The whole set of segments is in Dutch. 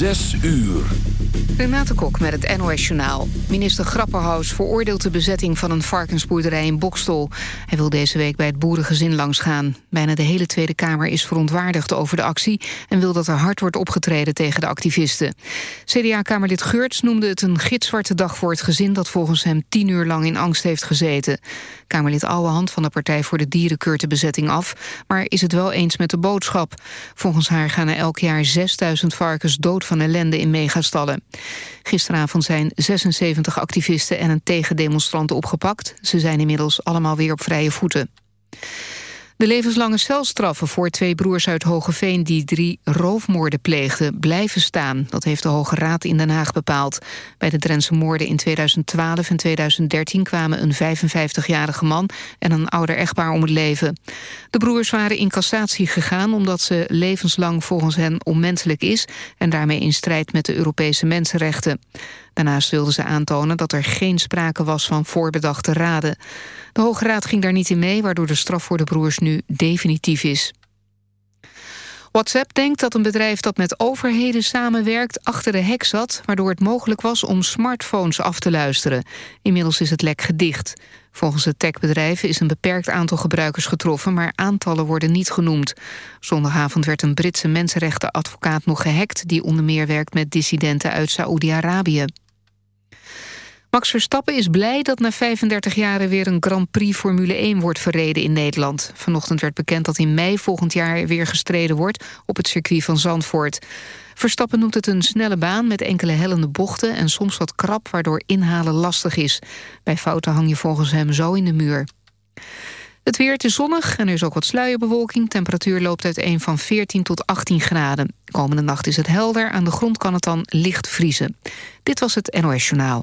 Zes uur. Renate Kok met het NOS Journaal. Minister Grapperhaus veroordeelt de bezetting van een varkensboerderij in Bokstol. Hij wil deze week bij het boerengezin langsgaan. Bijna de hele Tweede Kamer is verontwaardigd over de actie... en wil dat er hard wordt opgetreden tegen de activisten. CDA-kamerlid Geurts noemde het een gitzwarte dag voor het gezin... dat volgens hem tien uur lang in angst heeft gezeten. Kamerlid Ouwehand van de Partij voor de Dieren keurt de bezetting af... maar is het wel eens met de boodschap. Volgens haar gaan er elk jaar 6000 varkens dood van ellende in megastallen. Gisteravond zijn 76 activisten en een tegendemonstrant opgepakt. Ze zijn inmiddels allemaal weer op vrije voeten. De levenslange celstraffen voor twee broers uit Hogeveen... die drie roofmoorden pleegden, blijven staan. Dat heeft de Hoge Raad in Den Haag bepaald. Bij de Drentse moorden in 2012 en 2013 kwamen een 55-jarige man... en een ouder echtpaar om het leven. De broers waren in cassatie gegaan omdat ze levenslang volgens hen onmenselijk is... en daarmee in strijd met de Europese mensenrechten. Daarnaast wilden ze aantonen dat er geen sprake was van voorbedachte raden. De Hoge Raad ging daar niet in mee, waardoor de straf voor de broers nu definitief is. WhatsApp denkt dat een bedrijf dat met overheden samenwerkt achter de hek zat, waardoor het mogelijk was om smartphones af te luisteren. Inmiddels is het lek gedicht. Volgens het techbedrijf is een beperkt aantal gebruikers getroffen, maar aantallen worden niet genoemd. Zondagavond werd een Britse mensenrechtenadvocaat nog gehackt, die onder meer werkt met dissidenten uit Saoedi-Arabië. Max Verstappen is blij dat na 35 jaren weer een Grand Prix Formule 1 wordt verreden in Nederland. Vanochtend werd bekend dat in mei volgend jaar weer gestreden wordt op het circuit van Zandvoort. Verstappen noemt het een snelle baan met enkele hellende bochten en soms wat krap waardoor inhalen lastig is. Bij fouten hang je volgens hem zo in de muur. Het weer, is zonnig en er is ook wat sluierbewolking. Temperatuur loopt uiteen van 14 tot 18 graden. Komende nacht is het helder, aan de grond kan het dan licht vriezen. Dit was het NOS Journaal.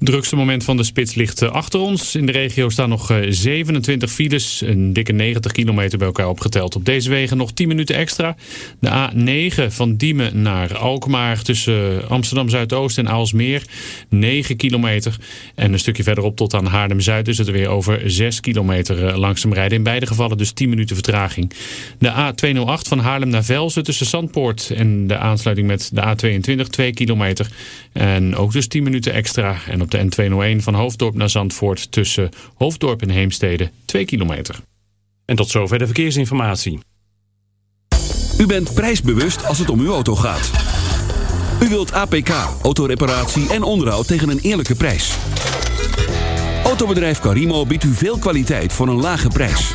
Drukste moment van de spits ligt eh, achter ons. In de regio staan nog 27 eh, files, een dikke 90 kilometer bij elkaar opgeteld. Op deze wegen nog 10 minuten extra. De A9 van Diemen naar Alkmaar tussen Amsterdam Zuidoost en Aalsmeer. 9 kilometer. En een stukje verderop tot aan Haarlem-Zuid is het weer over 6 kilometer eh, langzaam rijden. In beide gevallen dus 10 minuten vertraging. De A208 van Haarlem naar Velzen tussen Zandpoort en de aansluiting met de A22 2 kilometer. En ook dus 10 minuten extra. En op de N201 van Hoofddorp naar Zandvoort tussen Hoofddorp en Heemstede 2 kilometer. En tot zover de verkeersinformatie. U bent prijsbewust als het om uw auto gaat. U wilt APK, autoreparatie en onderhoud tegen een eerlijke prijs. Autobedrijf Carimo biedt u veel kwaliteit voor een lage prijs.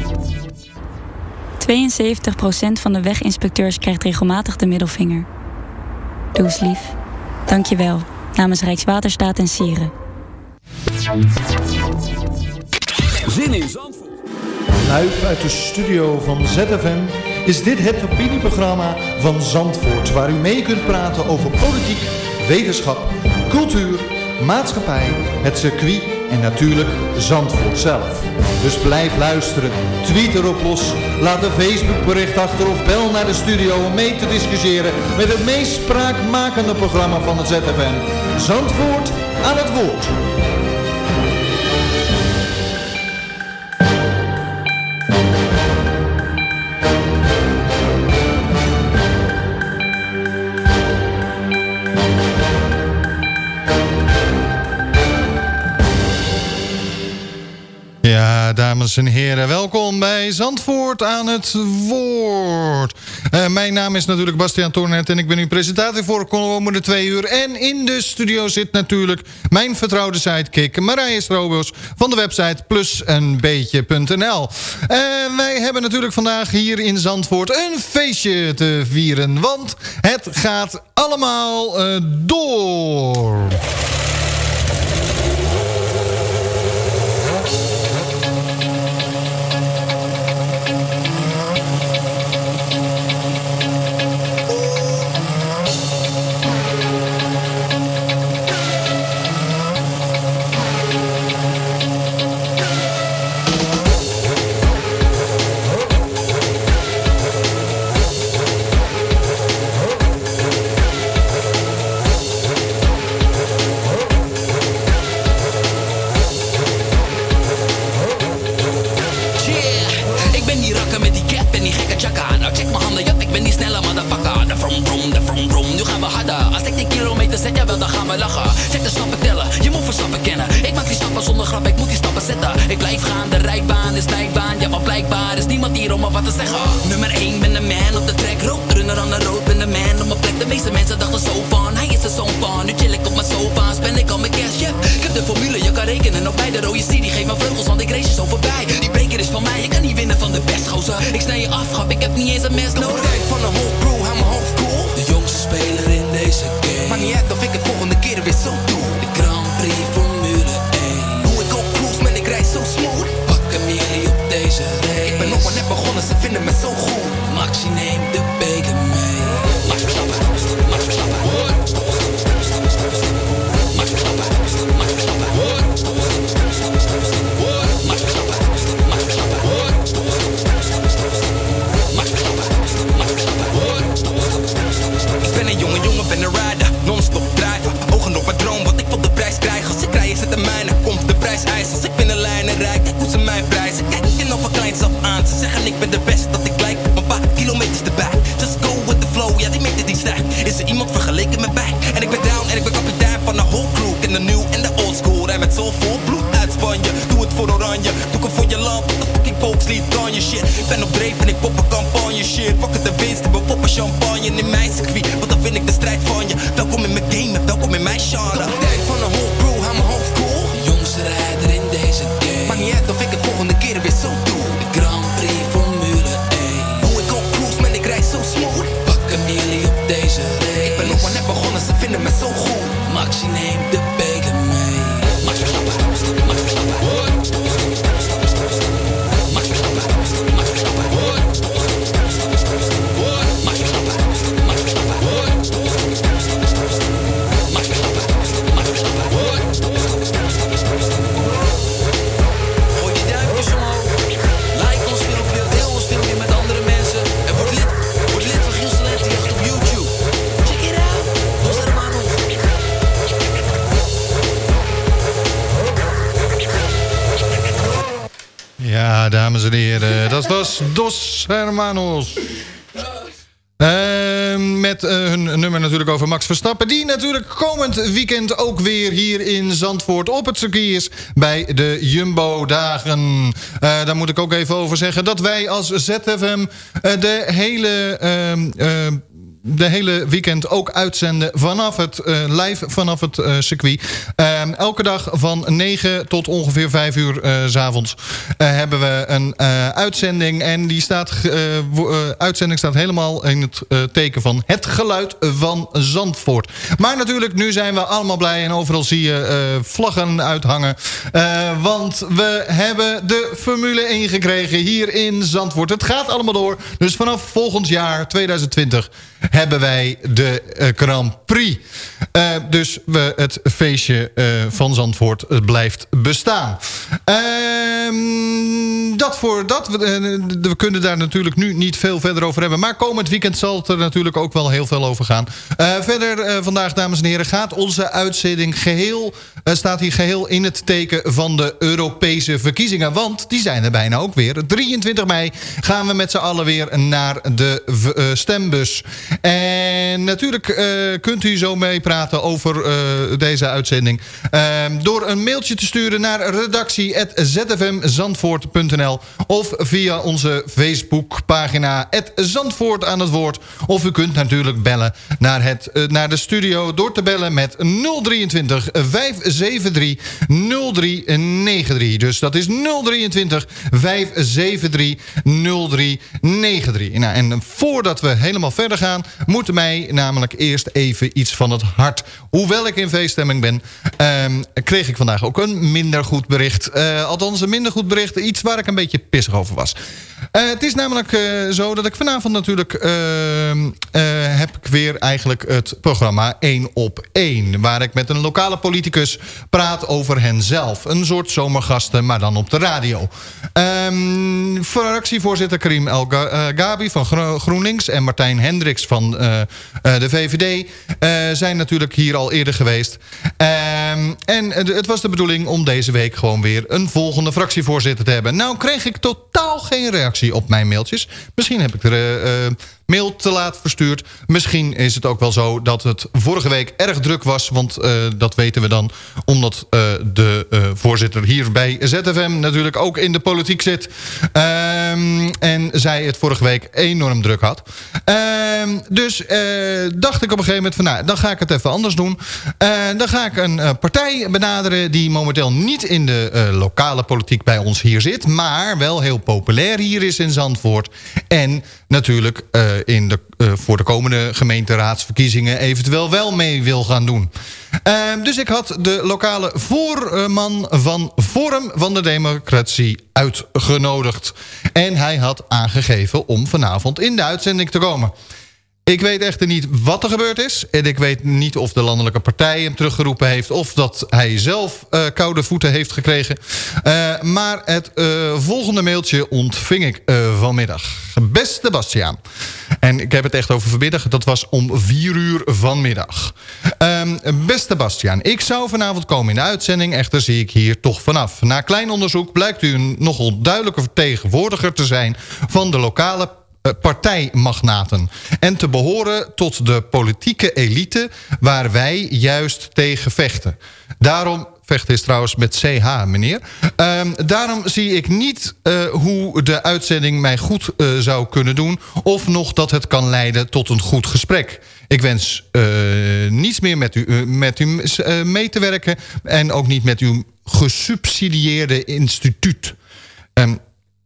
72% van de weginspecteurs krijgt regelmatig de middelvinger. Doe eens lief. Dank je wel. Namens Rijkswaterstaat en Sieren. Zin in Zandvoort. Live uit de studio van ZFM is dit het opinieprogramma van Zandvoort... waar u mee kunt praten over politiek, wetenschap, cultuur, maatschappij, het circuit en natuurlijk Zandvoort zelf. Dus blijf luisteren, tweet erop los, laat een Facebookbericht achter of bel naar de studio om mee te discussiëren met het meest spraakmakende programma van het ZFM. Zandvoort aan het woord. Dames en heren. Welkom bij Zandvoort aan het woord. Uh, mijn naam is natuurlijk Bastiaan Toornet en ik ben uw presentator voor komende twee uur. En in de studio zit natuurlijk mijn vertrouwde sidekick Marije Strobos van de website plusenbeetje.nl. En wij hebben natuurlijk vandaag hier in Zandvoort een feestje te vieren, want het gaat allemaal uh, door. Weekend ook weer hier in Zandvoort op het circuit. Bij de Jumbo-dagen. Uh, daar moet ik ook even over zeggen dat wij als ZFM de hele ehm, de hele weekend ook uitzenden vanaf het uh, live vanaf het uh, circuit. Uh, elke dag van 9 tot ongeveer 5 uur uh, s avonds hebben we een uitzending. En die staat, uitzending staat helemaal in het teken van het geluid van Zandvoort. Maar natuurlijk, nu zijn we allemaal blij en overal zie je vlaggen uithangen. want we hebben de Formule 1 gekregen hier in Zandvoort. Het gaat allemaal door. Dus vanaf volgend jaar, 2020 hebben wij de uh, Grand Prix. Uh, dus we, het feestje uh, van Zandvoort blijft bestaan. Ehm, dat voor dat. We, we, kunnen daar natuurlijk nu niet veel verder over hebben. Maar komend weekend zal het er natuurlijk ook wel heel veel over gaan. verder vandaag, dames en heren, gaat onze uitzending geheel... staat hier geheel in het teken van de Europese verkiezingen. Want die zijn er bijna ook weer. 23 mei gaan we met z'n allen weer naar de stembus. En natuurlijk uh, kunt u zo meepraten over uh, deze uitzending... Uh, door een mailtje te sturen naar redactie.zfmzandvoort.nl of via onze Facebookpagina Zandvoort aan het woord. Of u kunt natuurlijk bellen naar, het, naar de studio door te bellen met 023 573 0393. Dus dat is 023 573 0393. Nou, en voordat we helemaal verder gaan moeten mij namelijk eerst even iets van het hart. Hoewel ik in feeststemming ben, um, kreeg ik vandaag ook een minder goed bericht. Uh, althans, een minder goed bericht. Iets waar ik een beetje pissig over was. Uh, het is namelijk uh, zo dat ik vanavond natuurlijk... Ehm, heb ik weer eigenlijk het programma 1 op 1. Waar ik met een lokale politicus praat over henzelf. Een soort zomergasten, maar dan op de radio. Fractievoorzitter Karim El Gabi van GroenLinks... en Martijn Hendricks van de VVD zijn natuurlijk hier al eerder geweest. Um, en het was de bedoeling om deze week gewoon weer een volgende fractievoorzitter te hebben. Nou kreeg ik totaal geen reactie op mijn mailtjes. Misschien heb ik er... Mail te laat verstuurd. Misschien is het ook wel zo dat het vorige week erg druk was. Want uh, dat weten we dan omdat uh, de uh, voorzitter hier bij ZFM... natuurlijk ook in de politiek zit. Um, en zij het vorige week enorm druk had. Um, dus dacht ik op een gegeven moment van... nou, dan ga ik het even anders doen. dan ga ik een partij benaderen... die momenteel niet in de lokale politiek bij ons hier zit... maar wel heel populair hier is in Zandvoort. En natuurlijk in de, uh, voor de komende gemeenteraadsverkiezingen eventueel wel mee wil gaan doen. Uh, dus ik had de lokale voorman van Forum van de Democratie uitgenodigd. En hij had aangegeven om vanavond in de uitzending te komen. Ik weet echter niet wat er gebeurd is. En ik weet niet of de landelijke partij hem teruggeroepen heeft... of dat hij zelf uh, koude voeten heeft gekregen. Uh, maar het uh, volgende mailtje ontving ik vanmiddag. Beste Bastiaan. En ik heb het echt over vanmiddag. Dat was om vier uur vanmiddag. Um, beste Bastiaan, ik zou vanavond komen in de uitzending. Echter zie ik hier toch vanaf. Na klein onderzoek blijkt u een nogal duidelijke vertegenwoordiger te zijn... van de lokale eh, partijmagnaten. En te behoren tot de politieke elite waar wij juist tegen vechten. Daarom vechten is trouwens met CH, meneer. Um, daarom zie ik niet uh, hoe de uitzending mij goed uh, zou kunnen doen... of nog dat het kan leiden tot een goed gesprek. Ik wens uh, niets meer met u, met u mee te werken... en ook niet met uw gesubsidieerde instituut. Um,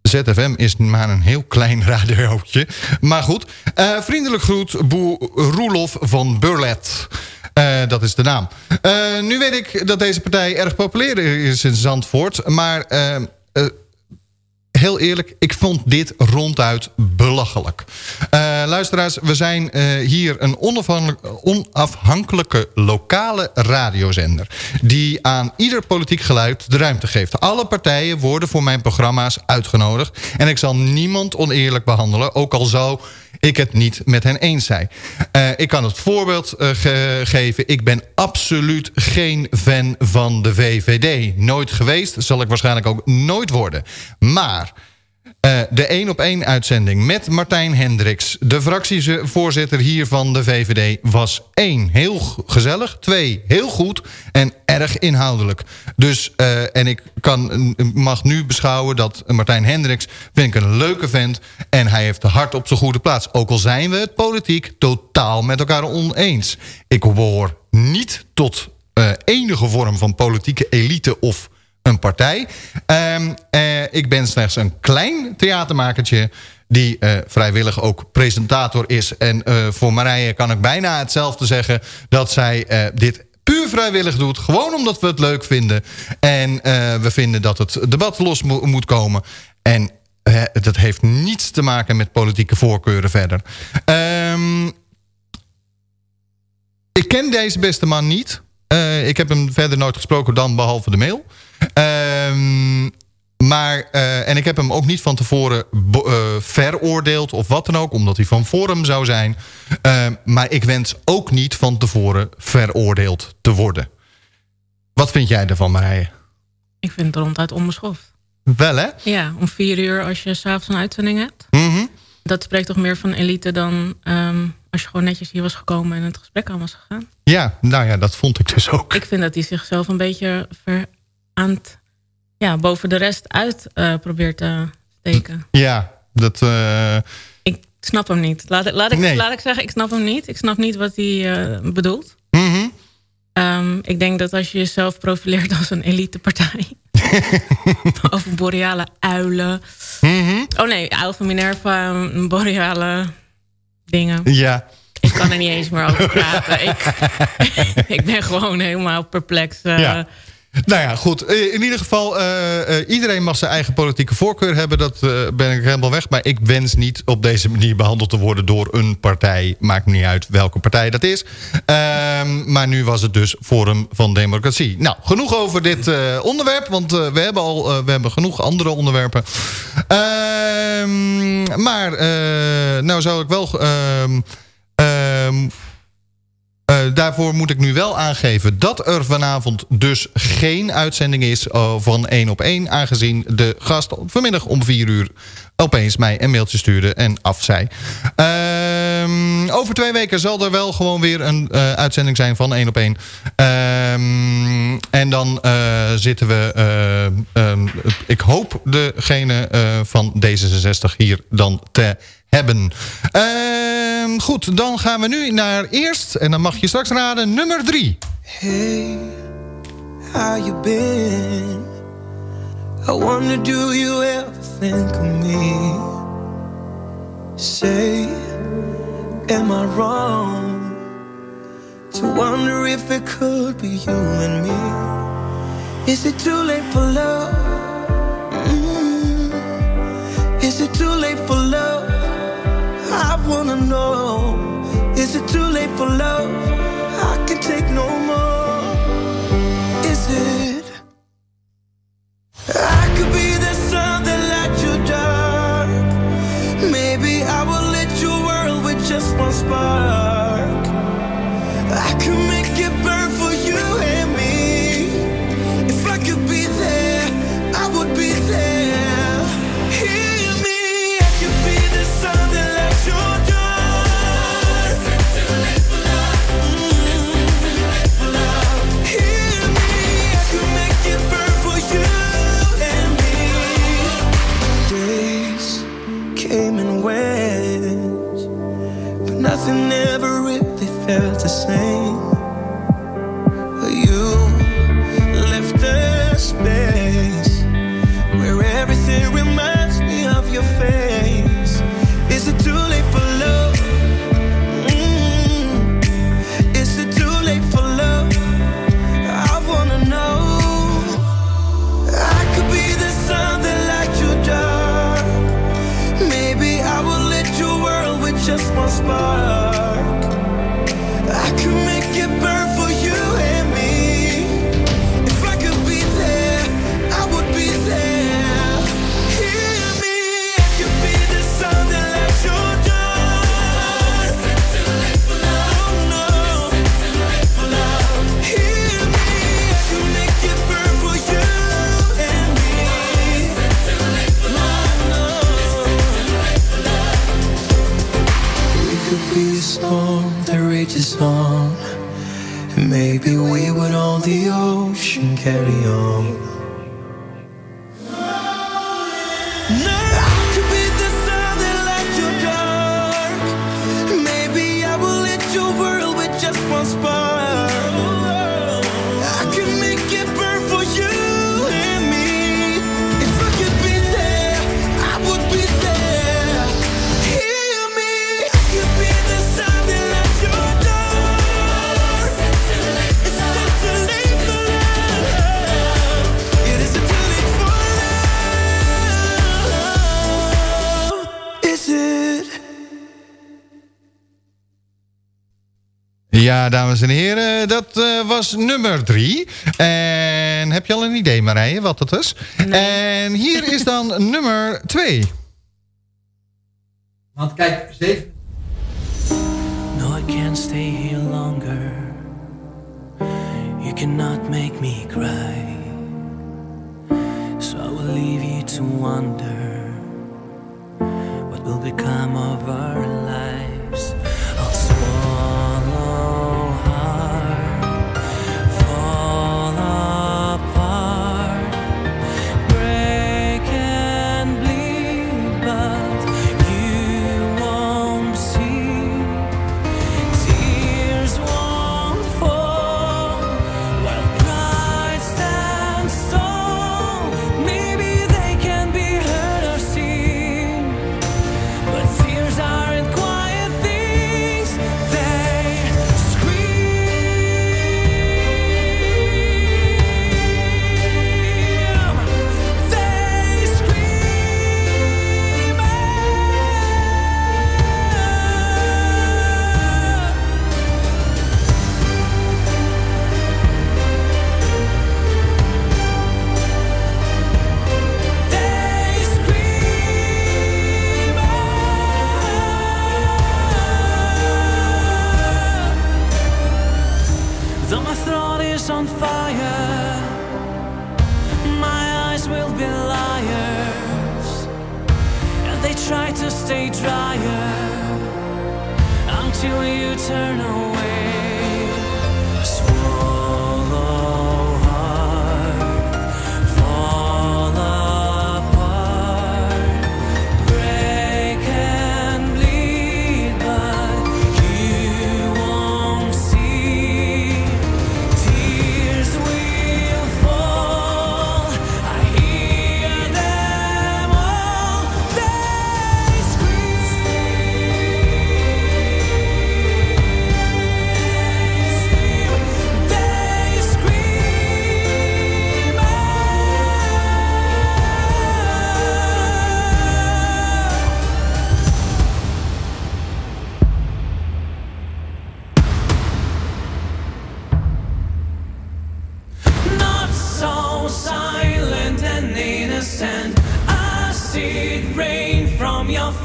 ZFM is maar een heel klein radiootje. Maar goed, uh, vriendelijk groet Boer Roelof van Burlet. Uh, dat is de naam. Uh, nu weet ik dat deze partij erg populair is in Zandvoort. Maar heel eerlijk, ik vond dit ronduit belachelijk. Uh, luisteraars, we zijn uh, hier een onafhankelijke lokale radiozender... die aan ieder politiek geluid de ruimte geeft. Alle partijen worden voor mijn programma's uitgenodigd... en ik zal niemand oneerlijk behandelen, ook al zou ik het niet met hen eens zijn. Uh, ik kan het voorbeeld ge geven. Ik ben absoluut geen fan van de VVD. Nooit geweest, zal ik waarschijnlijk ook nooit worden. Maar Uh, de 1 op 1 uitzending met Martijn Hendricks. De fractievoorzitter hier van de VVD was 1. Heel gezellig. 2. Heel goed. En erg inhoudelijk. Dus, uh, en ik kan, mag nu beschouwen dat Martijn Hendricks... vind ik een leuke vent. En hij heeft de hart op zijn goede plaats. Ook al zijn we het politiek totaal met elkaar oneens. Ik hoor niet tot uh, enige vorm van politieke elite of een partij. Um, uh, ik ben slechts een klein theatermakertje die uh, vrijwillig ook presentator is. En uh, voor Marije kan ik bijna hetzelfde zeggen... dat zij dit puur vrijwillig doet. Gewoon omdat we het leuk vinden. En we vinden dat het debat los mo moet komen. En dat heeft niets te maken met politieke voorkeuren verder. Um, ik ken deze beste man niet. ik heb hem verder nooit gesproken dan behalve de mail... Um, maar, uh, en ik heb hem ook niet van tevoren uh, veroordeeld of wat dan ook... omdat hij van Forum zou zijn. Uh, maar ik wens ook niet van tevoren veroordeeld te worden. Wat vind jij ervan, Marije? Ik vind het ronduit onbeschoft. Wel, hè? Ja, om vier uur als je s'avonds een uitzending hebt. Mm -hmm. Dat spreekt toch meer van elite dan um, als je gewoon netjes hier was gekomen... en het gesprek aan was gegaan. Ja, nou ja, dat vond ik dus ook. Ik vind dat hij zichzelf een beetje ver aan het, ja, boven de rest uit uh, probeert te steken. Ja, dat... Uh... Ik snap hem niet. Laat, laat, ik, nee. laat ik zeggen, ik snap hem niet. Ik snap niet wat hij uh, bedoelt. Mm -hmm. um, ik denk dat als je jezelf profileert als een elitepartij... over boreale uilen... Mm -hmm. Oh nee, uil van Minerva, boreale dingen. Ja. Ik kan er niet eens meer over praten. ik, ik ben gewoon helemaal perplex. Uh, ja. Nou ja, goed. In ieder geval, uh, uh, iedereen mag zijn eigen politieke voorkeur hebben. Dat ben ik helemaal weg. Maar ik wens niet op deze manier behandeld te worden door een partij. Maakt niet uit welke partij dat is. Ehm, maar nu was het dus Forum van Democratie. Nou, genoeg over dit onderwerp. Want we hebben al we hebben genoeg andere onderwerpen. Ehm, maar nou zou ik wel... Ehm, uh, daarvoor moet ik nu wel aangeven dat er vanavond dus geen uitzending is uh, van 1 op 1. Aangezien de gast vanmiddag om 4 uur opeens mij een mailtje stuurde en af zei. Uh, over twee weken zal er wel gewoon weer een uh, uitzending zijn van 1 op 1. Ehm, en dan zitten we, ehm, ik hoop degene van D66 hier dan te hebben. Uh, goed, dan gaan we nu naar eerst, en dan mag je straks raden, nummer drie. Hey, how you been? I wonder, do you ever think of me? Say, am I wrong? To wonder if it could be you and me? Is it too late for love? Mm -hmm. Is it too late for love? Wanna know Is it too late for love? I can take no more Is it? I could be the sun that lights your dark Maybe I will let your world with just one spark felt the same dames en heren, dat uh, was nummer drie. En heb je al een idee, Marije, wat dat is? Nee. En hier is dan nummer twee. Want kijk, zeven... No, I can't stay here longer. You cannot make me cry. So I will leave you to wonder. What will become of our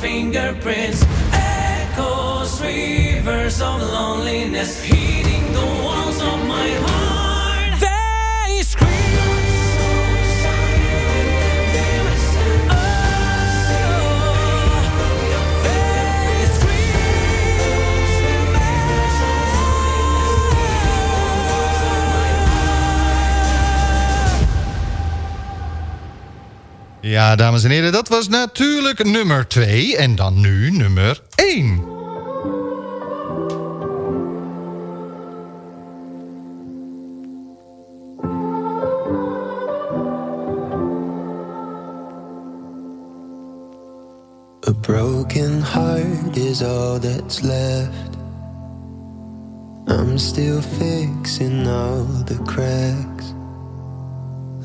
fingerprints, echoes, rivers of loneliness, heating. Ja, dames en heren, dat was natuurlijk nummer 2. En dan nu nummer 1. A broken heart is all that's left. I'm still fixing all the cracks.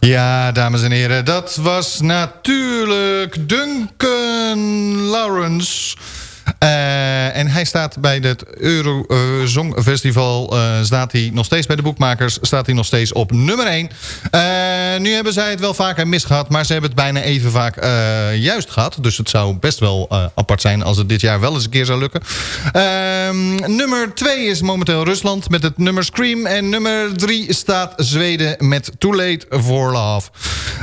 Ja, dames en heren, dat was natuurlijk Duncan Lawrence. Uh, en hij staat bij het Eurosong uh, Festival. Uh, staat hij nog steeds bij de boekmakers. Staat hij nog steeds op nummer 1. nu hebben zij het wel vaker misgehad. Maar ze hebben het bijna even vaak juist gehad. Dus het zou best wel apart zijn als het dit jaar wel eens een keer zou lukken. Ehm, nummer 2 is momenteel Rusland met het nummer Scream. En nummer 3 staat Zweden met Too Late for Love.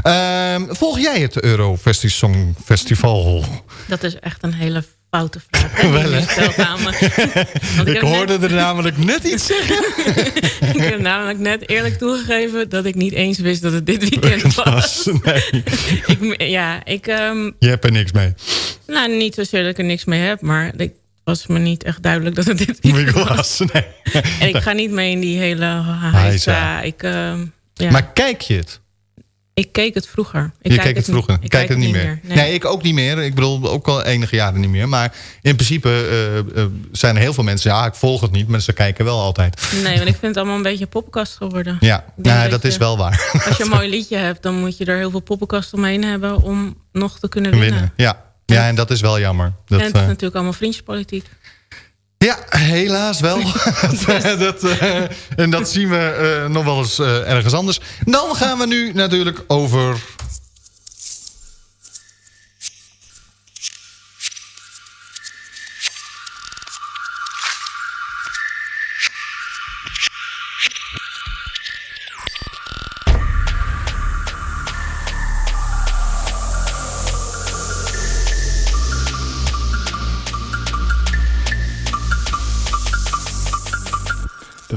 Ehm, volg jij het Eurofestival Festival? Dat is echt een hele foute vraag. Wel, ik, ik hoorde er namelijk net iets zeggen. ik heb namelijk net eerlijk toegegeven dat ik niet eens wist dat het dit weekend was. Nee. ik, ja, ik... Um, Je hebt er niks mee. Nou, niet zozeer dat ik er niks mee heb, maar ik was me niet echt duidelijk dat het dit weekend was. Nee. en ik ga niet mee in die hele heisa. Ik, uh, ja. Maar kijk je het? Ik keek het vroeger. Ik je keek het vroeger. Ik kijk het niet meer. Nee. ik ook niet meer. Ik bedoel, ook al enige jaren niet meer. Maar in principe uh, uh, zijn er heel veel mensen... ja, ik volg het niet, maar ze kijken wel altijd. Nee, want ik vind het allemaal een beetje poppenkast geworden. Ja, nou, dat, is wel waar. Als je een mooi liedje hebt, dan moet je er heel veel poppenkast omheen hebben... om nog te kunnen winnen. winnen. Ja. ja, en dat is wel jammer. Dat, en het is uh, natuurlijk allemaal vriendjespolitiek. Ja, helaas wel. dat, uh, en dat zien we uh, nog wel eens uh, ergens anders. Dan gaan we nu natuurlijk over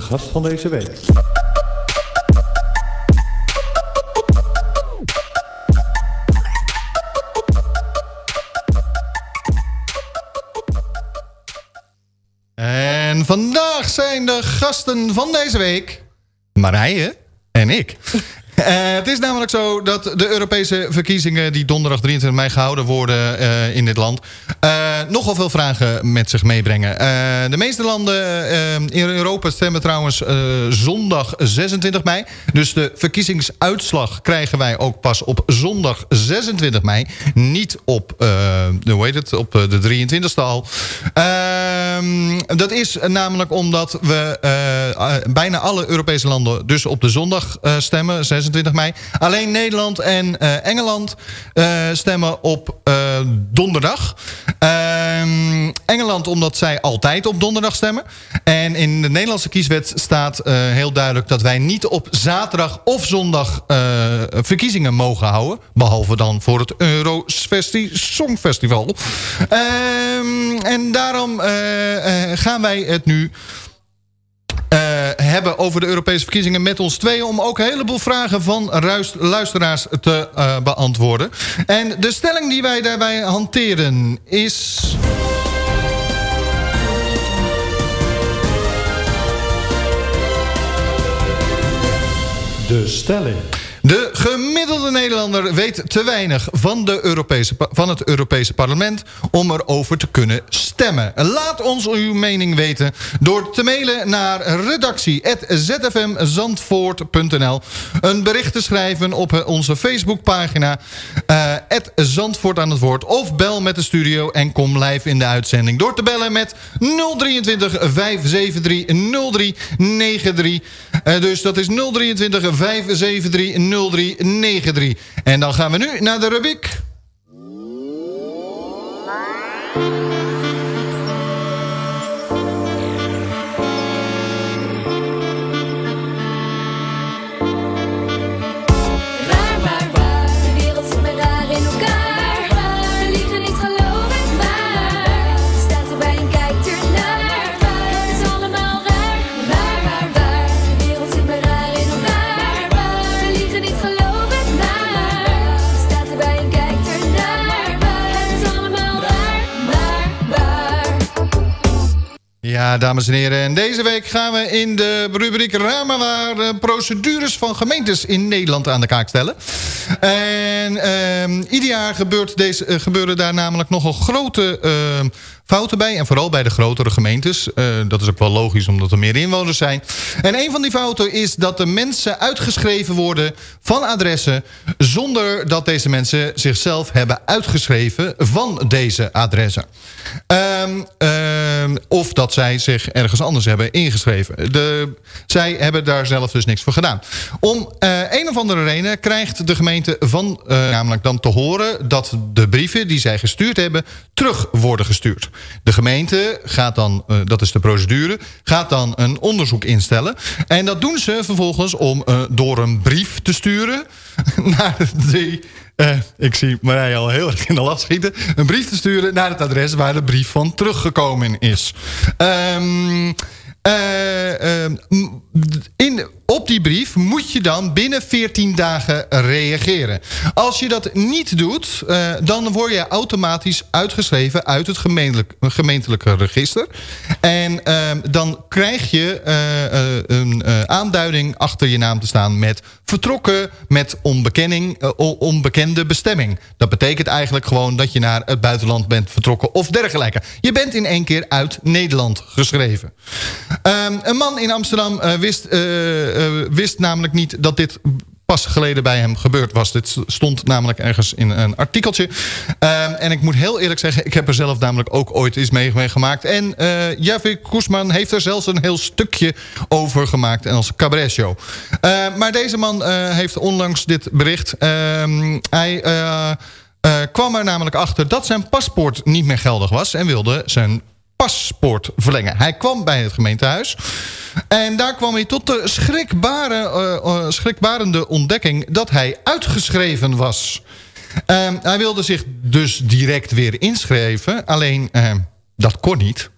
gast van deze week. En vandaag zijn de gasten van deze week... Marije en ik. Uh, het is namelijk zo dat de Europese verkiezingen... die donderdag 23 mei gehouden worden uh, in dit land... Uh, nogal veel vragen met zich meebrengen. de meeste landen in Europa stemmen trouwens zondag 26 mei. Dus de verkiezingsuitslag krijgen wij ook pas op zondag 26 mei. Niet op, hoe heet het, op de 23e al. Ehm, dat is namelijk omdat we bijna alle Europese landen... dus op de zondag stemmen... 26 mei. Alleen Nederland en uh, Engeland uh, stemmen op uh, donderdag. Ehm, Engeland omdat zij altijd op donderdag stemmen. En in de Nederlandse kieswet staat heel duidelijk... dat wij niet op zaterdag of zondag verkiezingen mogen houden. Behalve dan voor het Eurosfesti Songfestival. Um, en daarom gaan wij het nu hebben over de Europese verkiezingen met ons tweeën... om ook een heleboel vragen van luisteraars te uh, beantwoorden. En de stelling die wij daarbij hanteren is... De stelling. De gemiddelde Nederlander weet te weinig van, de Europese, van het Europese parlement om erover te kunnen stemmen. Laat ons uw mening weten door te mailen naar redactie.zfmzandvoort.nl Een bericht te schrijven op onze Facebookpagina uh, Zandvoort aan het woord. Of bel met de studio en kom live in de uitzending. Door te bellen met 023 573 0393. Uh, dus dat is 023 573 0393. 0393. En dan gaan we nu naar de rubriek... Dames en heren. En deze week gaan we in de rubriek Ramawaar... de procedures van gemeentes in Nederland aan de kaak stellen. En uh, ieder jaar gebeurt deze, uh, gebeuren daar namelijk nogal grote... Uh, fouten bij. En vooral bij de grotere gemeentes. Uh, dat is ook wel logisch omdat er meer inwoners zijn. En een van die fouten is dat de mensen uitgeschreven worden van adressen... zonder dat deze mensen zichzelf hebben uitgeschreven van deze adressen. Um, um, of dat zij zich ergens anders hebben ingeschreven. De, zij hebben daar zelf dus niks voor gedaan. Om uh, een of andere reden krijgt de gemeente van uh, namelijk dan te horen... dat de brieven die zij gestuurd hebben terug worden gestuurd. De gemeente gaat dan, uh, dat is de procedure... gaat dan een onderzoek instellen. En dat doen ze vervolgens om door een brief te sturen... naar uh, ik zie Marij al heel erg in de last schieten. Een brief te sturen naar het adres waar de brief van teruggekomen is. Uh, uh, in, op die brief moet je dan binnen 14 dagen reageren. Als je dat niet doet, uh, dan word je automatisch uitgeschreven uit het gemeentelijk, gemeentelijke register. En uh, dan krijg je uh, een aanduiding achter je naam te staan met vertrokken met onbekenning, onbekende bestemming. Dat betekent eigenlijk gewoon dat je naar het buitenland bent vertrokken of dergelijke. Je bent in één keer uit Nederland geschreven. Ehm, een man in Amsterdam wist wist namelijk niet dat dit pas geleden bij hem gebeurd was. Dit stond namelijk ergens in een artikeltje. Uh, en ik moet heel eerlijk zeggen, ik heb er zelf namelijk ook ooit iets mee, gemaakt. En uh, Javi Koesman heeft er zelfs een heel stukje over gemaakt als cabaretshow. Uh, maar deze man heeft onlangs dit bericht. Ehm, hij... kwam er namelijk achter dat zijn paspoort niet meer geldig was... en wilde zijn paspoort verlengen. Hij kwam bij het gemeentehuis. En daar kwam hij tot de schrikbare, uh, schrikbarende ontdekking... dat hij uitgeschreven was. Uh, hij wilde zich dus direct weer inschrijven. Alleen, uh, dat kon niet.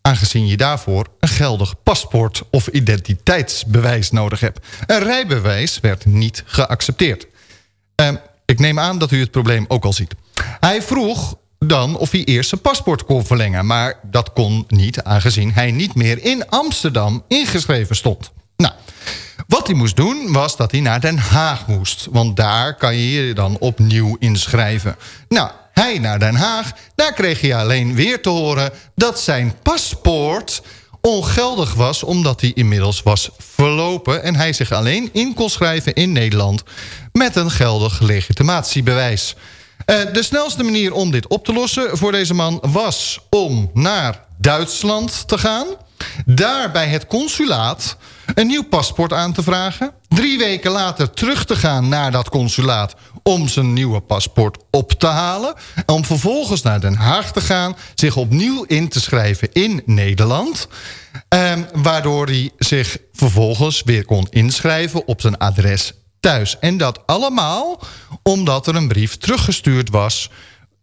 Aangezien je daarvoor een geldig paspoort of identiteitsbewijs nodig hebt. Een rijbewijs werd niet geaccepteerd. Ehm, ik neem aan dat u het probleem ook al ziet. Hij vroeg dan of hij eerst zijn paspoort kon verlengen. Maar dat kon niet, aangezien hij niet meer in Amsterdam ingeschreven stond. Nou, wat hij moest doen was dat hij naar Den Haag moest. Want daar kan je je dan opnieuw inschrijven. Nou, hij naar Den Haag, daar kreeg hij alleen weer te horen... dat zijn paspoort ongeldig was omdat hij inmiddels was verlopen... en hij zich alleen in kon schrijven in Nederland... met een geldig legitimatiebewijs. Uh, de snelste manier om dit op te lossen voor deze man was om naar Duitsland te gaan. Daar bij het consulaat een nieuw paspoort aan te vragen. Drie weken later terug te gaan naar dat consulaat om zijn nieuwe paspoort op te halen. Om vervolgens naar Den Haag te gaan, zich opnieuw in te schrijven in Nederland. Um, waardoor hij zich vervolgens weer kon inschrijven op zijn adres thuis. En dat allemaal omdat er een brief teruggestuurd was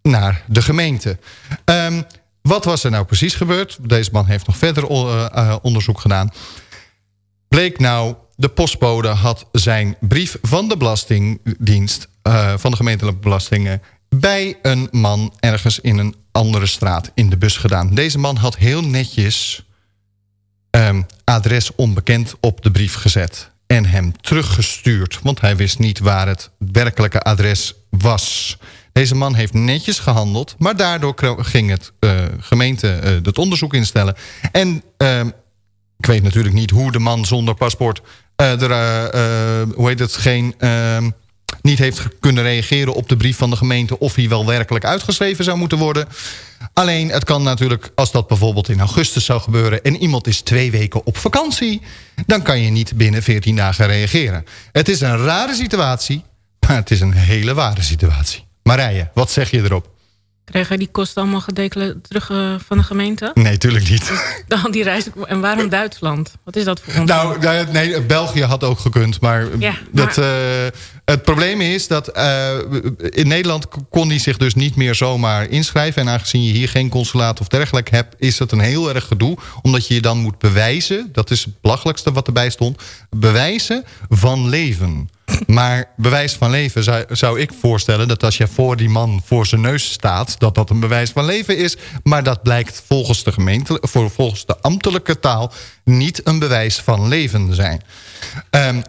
naar de gemeente. Um, wat was er nou precies gebeurd? Deze man heeft nog verder uh, uh, onderzoek gedaan. Bleek nou, de postbode had zijn brief van de Belastingdienst... Uh, van de gemeentelijke belastingen... bij een man ergens in een andere straat in de bus gedaan. Deze man had heel netjes... Um, adres onbekend op de brief gezet en hem teruggestuurd. Want hij wist niet waar het werkelijke adres was. Deze man heeft netjes gehandeld, maar daardoor ging het uh, gemeente uh, het onderzoek instellen. En uh, ik weet natuurlijk niet hoe de man zonder paspoort... er, hoe heet het, geen ehm, niet heeft kunnen reageren op de brief van de gemeente... of hij wel werkelijk uitgeschreven zou moeten worden. Alleen, het kan natuurlijk, als dat bijvoorbeeld in augustus zou gebeuren... en iemand is twee weken op vakantie... dan kan je niet binnen 14 dagen reageren. Het is een rare situatie, maar het is een hele ware situatie. Marije, wat zeg je erop? Krijgen die kosten allemaal gedekeld terug uh, van de gemeente? Nee, tuurlijk niet. Dus dan die reis, en waarom Duitsland? Wat is dat voor ons? Nou, nee, België had ook gekund. Maar, ja, dat, uh, het probleem is dat uh, in Nederland kon hij zich dus niet meer zomaar inschrijven. En aangezien je hier geen consulaat of dergelijke hebt... is dat een heel erg gedoe. Omdat je je dan moet bewijzen. Dat is het belachelijkste wat erbij stond. Bewijzen van leven. Maar bewijs van leven zou, ik voorstellen... dat als je voor die man voor zijn neus staat... dat dat een bewijs van leven is. Maar dat blijkt volgens de, gemeente, volgens de ambtelijke taal... niet een bewijs van leven zijn. Um,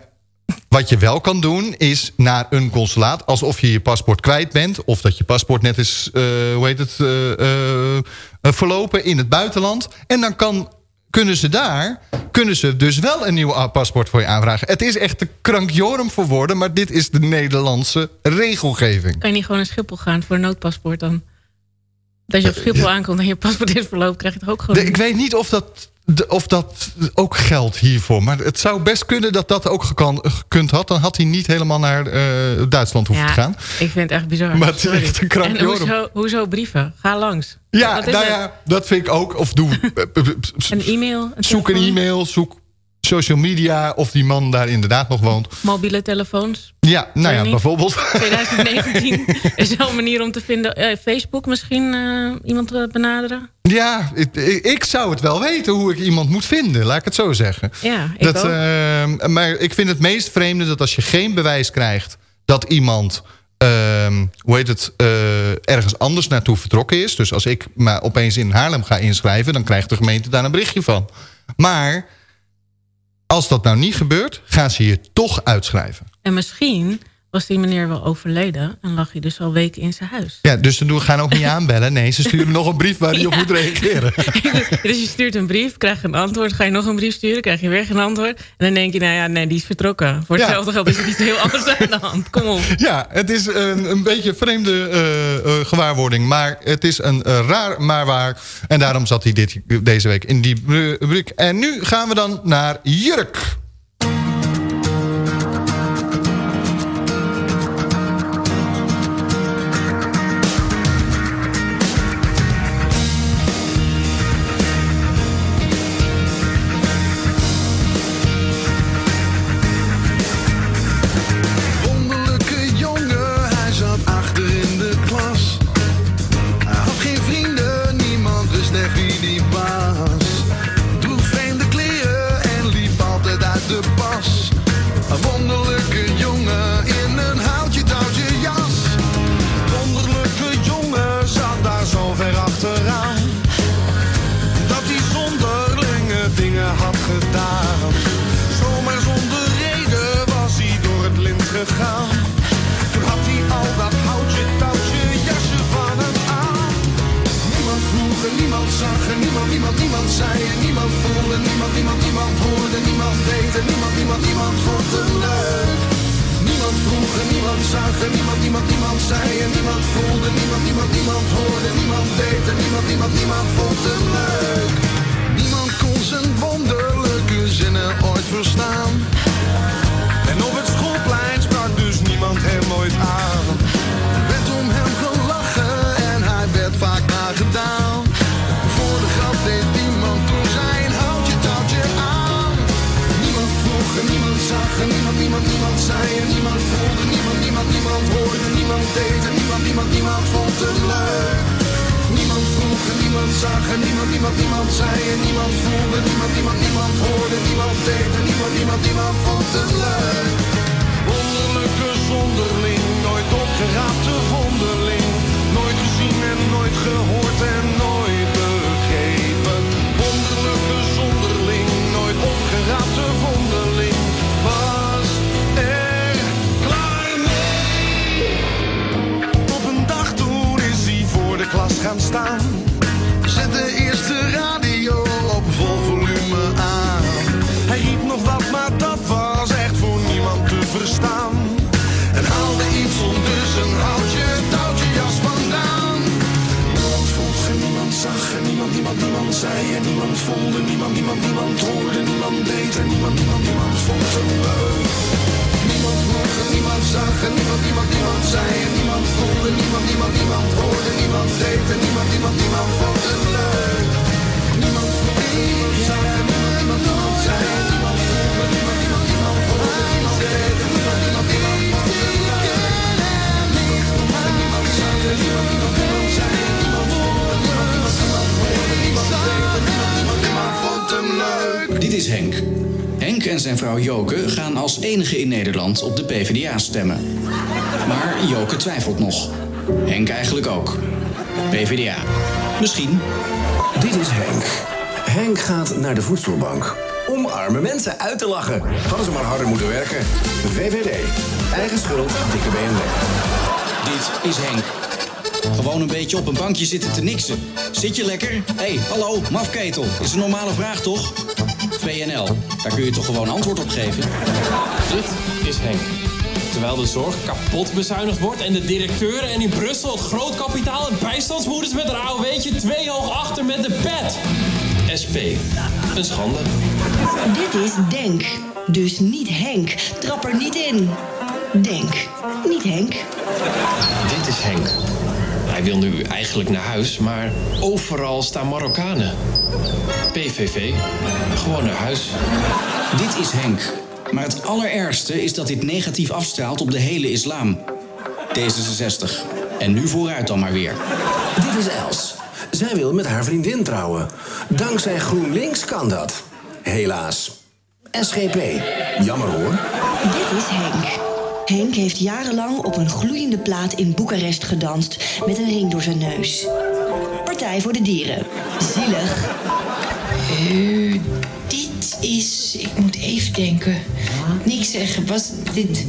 wat je wel kan doen is naar een consulaat... alsof je je paspoort kwijt bent... of dat je paspoort net is uh, hoe heet het, uh, uh, verlopen in het buitenland. En dan kan kunnen ze daar, kunnen ze dus wel een nieuw paspoort voor je aanvragen. Het is echt de krankjorum voor woorden, maar dit is de Nederlandse regelgeving. Kan je niet gewoon naar Schiphol gaan voor een noodpaspoort dan? Dat je op Schiphol aankomt en je paspoort is verloopt, krijg je het ook gewoon. ik weet niet of dat of dat ook geldt hiervoor. Maar het zou best kunnen dat dat ook gekund had. Dan had hij niet helemaal naar uh, Duitsland hoeven ja, te gaan. Ik vind het echt bizar. Maar het is echt een. Hoezo, hoezo, brieven? Ga langs. Ja, nou ja, dat vind ik ook. Of doe... een e-mail. Een zoek een e-mail. Zoek social media, of die man daar inderdaad nog woont. Mobiele telefoons. Ja, nou ja, bijvoorbeeld. 2019 is wel een manier om te vinden. Eh, Facebook misschien uh, iemand benaderen? Ja, ik, ik, zou het wel weten hoe ik iemand moet vinden, laat ik het zo zeggen. Ja, ik dat, uh, maar ik vind het meest vreemde dat als je geen bewijs krijgt dat iemand... Uh, hoe heet het, uh, ergens anders naartoe vertrokken is. Dus als ik maar opeens in Haarlem ga inschrijven... dan krijgt de gemeente daar een berichtje van. Maar als dat nou niet gebeurt, gaan ze je toch uitschrijven. En misschien was die meneer wel overleden... en lag hij dus al weken in zijn huis. Ja, dus we gaan ook niet aanbellen. Nee, ze sturen nog een brief waar hij op moet reageren. dus je stuurt een brief, krijg een antwoord. Ga je nog een brief sturen, krijg je weer een antwoord. En dan denk je, nou ja, nee, die is vertrokken. Voor hetzelfde geld is er iets heel anders aan de hand. Kom op. Ja, het is een, een beetje een vreemde uh, uh, gewaarwording. Maar het is een uh, raar maar waar. En daarom zat hij dit, deze week in die rubriek. En nu gaan we dan naar Jurk. niemand zei en niemand voelde, niemand, niemand, niemand hoorde, niemand deed en niemand, niemand, niemand vond het leuk. Wonderlijke zonderling, nooit opgeraapte wonderling, nooit gezien en nooit gehoord en nooit begrepen. Wonderlijke zonderling, nooit opgeraapte wonderling, was er klaar mee. Op een dag toen is hij voor de klas gaan staan zei en niemand voelde, niemand, niemand, niemand hoorde, niemand deed en niemand, niemand, niemand vond het leuk. Niemand hoorde, niemand zag en niemand, niemand, niemand zei en niemand voelde, niemand, niemand, niemand hoorde, niemand deed en niemand, niemand, niemand vond het leuk. Niemand zag en niemand, niemand, niemand zei niemand voelde, niemand, niemand, niemand hoorde, niemand deed en niemand, niemand, niemand vond het leuk. Niemand niemand zag en Dit is Henk. Henk en zijn vrouw Joke gaan als enige in Nederland op de PvdA stemmen. Maar Joke twijfelt nog. Henk eigenlijk ook. PvdA. Misschien. Dit is Henk. Henk gaat naar de voedselbank. Om arme mensen uit te lachen. Hadden ze maar harder moeten werken. VVD. Eigen schuld, dikke BMW. Dit is Henk. Gewoon een beetje op een bankje zitten te niksen. Zit je lekker? Hé, hey, hallo, mafketel. Is een normale vraag toch? VNL, daar kun je toch gewoon antwoord op geven? Dit is Henk. Terwijl de zorg kapot bezuinigd wordt en de directeuren en in Brussel het groot kapitaal en bijstandsmoeders met een AOW'tje twee hoog achter met de pet. SP. Een schande. Dit is Denk. Dus niet Henk. Trap er niet in. Denk. Niet Henk. Dit is Henk. Hij wil nu eigenlijk naar huis, maar overal staan Marokkanen. PVV. Gewoon naar huis. Dit is Henk. Maar het allerergste is dat dit negatief afstraalt op de hele islam. D66. En nu vooruit dan maar weer. Dit is Els. Zij wil met haar vriendin trouwen. Dankzij GroenLinks kan dat. Helaas. SGP. Jammer hoor. Dit is Henk. Henk heeft jarenlang op een gloeiende plaat in Boekarest gedanst met een ring door zijn neus. Partij voor de Dieren. Zielig. Uh, dit is. Ik moet even denken. Niks zeggen. Was dit.